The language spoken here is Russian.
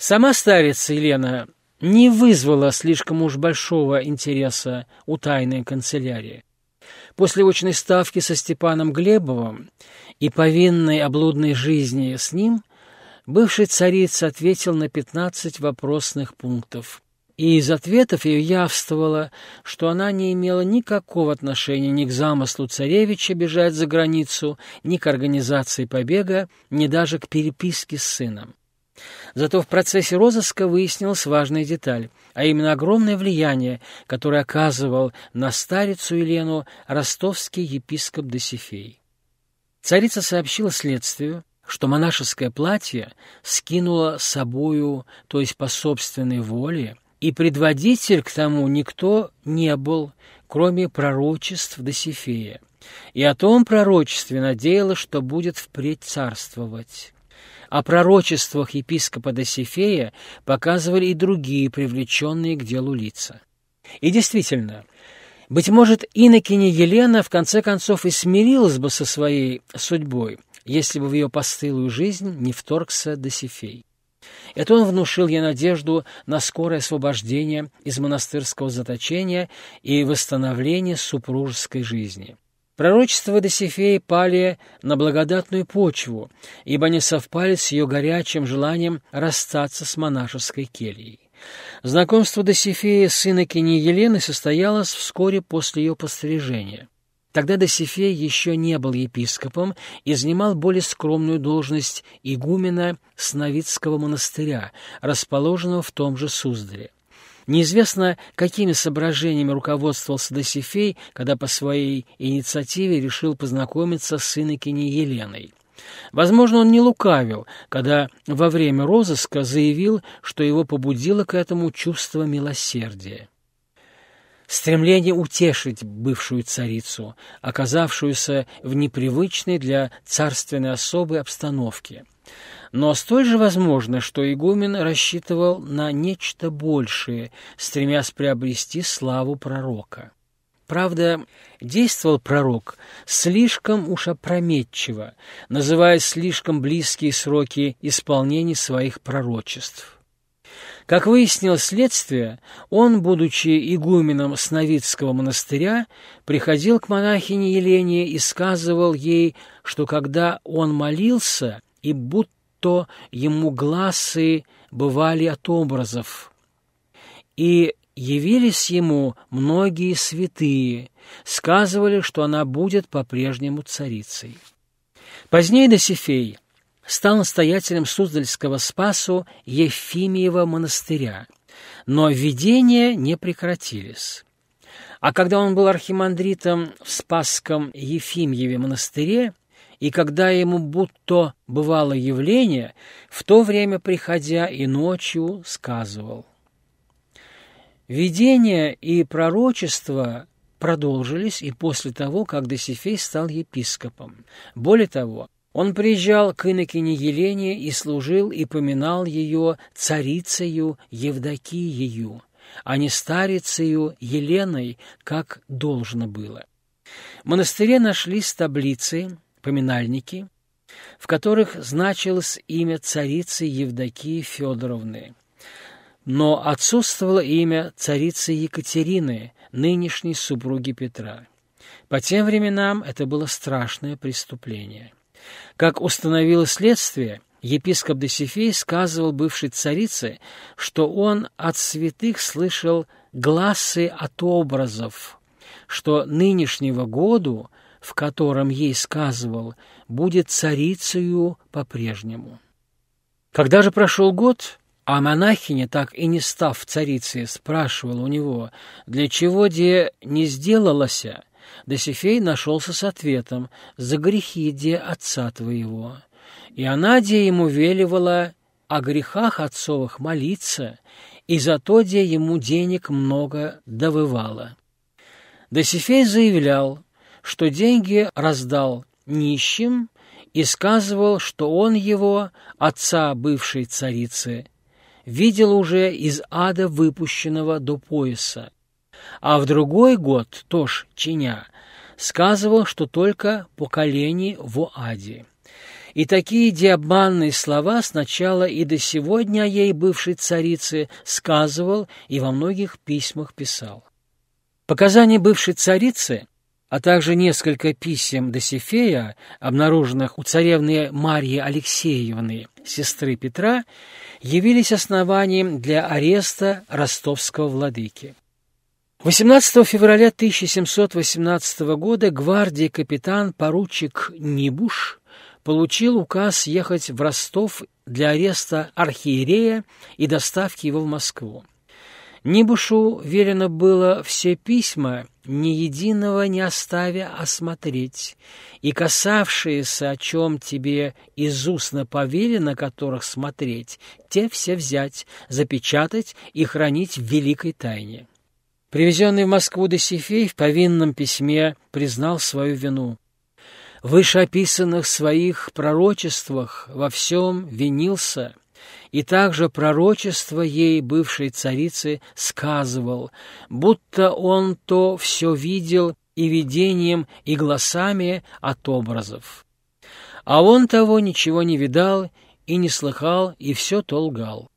Сама старица Елена не вызвала слишком уж большого интереса у тайной канцелярии. После очной ставки со Степаном Глебовым и повинной облудной жизни с ним бывший царица ответил на пятнадцать вопросных пунктов. И из ответов ее явствовало, что она не имела никакого отношения ни к замыслу царевича бежать за границу, ни к организации побега, ни даже к переписке с сыном. Зато в процессе розыска выяснилась важная деталь, а именно огромное влияние, которое оказывал на старицу Елену ростовский епископ Досифей. Царица сообщила следствию, что монашеское платье скинуло собою, то есть по собственной воле, и предводитель к тому никто не был, кроме пророчеств Досифея. И о том пророчестве надеялась, что будет впредь царствовать. О пророчествах епископа Досифея показывали и другие привлеченные к делу лица. И действительно, быть может, инокиня Елена в конце концов и смирилась бы со своей судьбой, если бы в ее постылую жизнь не вторгся Досифей. Это он внушил ей надежду на скорое освобождение из монастырского заточения и восстановление супружеской жизни. Пророчества Досифеи пали на благодатную почву, ибо они совпали с ее горячим желанием расстаться с монашеской кельей. Знакомство Досифея с инокиней Елены состоялось вскоре после ее пострижения. Тогда Досифей еще не был епископом и занимал более скромную должность игумена Сновидского монастыря, расположенного в том же Суздале. Неизвестно, какими соображениями руководствовался Досифей, когда по своей инициативе решил познакомиться с инокиней Еленой. Возможно, он не лукавил, когда во время розыска заявил, что его побудило к этому чувство милосердия. Стремление утешить бывшую царицу, оказавшуюся в непривычной для царственной особой обстановке – но столь же возможно, что игумен рассчитывал на нечто большее, стремясь приобрести славу пророка. Правда, действовал пророк слишком уж опрометчиво, называя слишком близкие сроки исполнения своих пророчеств. Как выяснилось следствие, он, будучи игуменом Сновидского монастыря, приходил к монахине Елене и сказывал ей, что когда он молился и будто то ему глазы бывали от образов. И явились ему многие святые, сказывали, что она будет по-прежнему царицей. Позднее Досифей стал настоятелем Суздальского Спасу Ефимиева монастыря, но видения не прекратились. А когда он был архимандритом в Спасском Ефимьеве монастыре, и когда ему будто бывало явление, в то время, приходя и ночью, сказывал. Видения и пророчества продолжились и после того, как Досифей стал епископом. Более того, он приезжал к инокине Елене и служил и поминал ее царицею Евдокиею, а не старицею Еленой, как должно было. В монастыре нашлись таблицы, поминальники, в которых значилось имя царицы Евдокии Федоровны, но отсутствовало имя царицы Екатерины, нынешней супруги Петра. По тем временам это было страшное преступление. Как установило следствие, епископ Досифей сказывал бывшей царице, что он от святых слышал гласы от образов, что нынешнего году в котором ей сказывал, будет царицею по-прежнему. Когда же прошел год, а монахиня, так и не став царицей, спрашивала у него, для чего де не сделалася, Досифей нашелся с ответом «За грехи де отца твоего». И она де ему веливала о грехах отцовых молиться, и за то де ему денег много довывала. Досифей заявлял, что деньги раздал нищим и сказывал, что он его, отца бывшей царицы, видел уже из ада выпущенного до пояса, а в другой год, тоже чиня, сказывал, что только поколение в аде. И такие диабанные слова сначала и до сегодня ей бывшей царице сказывал и во многих письмах писал. Показания бывшей царицы, а также несколько писем Досифея, обнаруженных у царевны Марьи Алексеевны, сестры Петра, явились основанием для ареста ростовского владыки. 18 февраля 1718 года гвардии капитан-поручик Нибуш получил указ ехать в Ростов для ареста архиерея и доставки его в Москву. Нибушу велено было все письма, ни единого не оставя осмотреть, и касавшиеся, о чем тебе из устно повелено которых смотреть, те все взять, запечатать и хранить в великой тайне. Привезенный в Москву Досифей в повинном письме признал свою вину. В вышеописанных своих пророчествах во всем винился — и также пророчество ей, бывшей царицы, сказывал, будто он то все видел и видением, и глазами от образов. А он того ничего не видал и не слыхал, и все то лгал.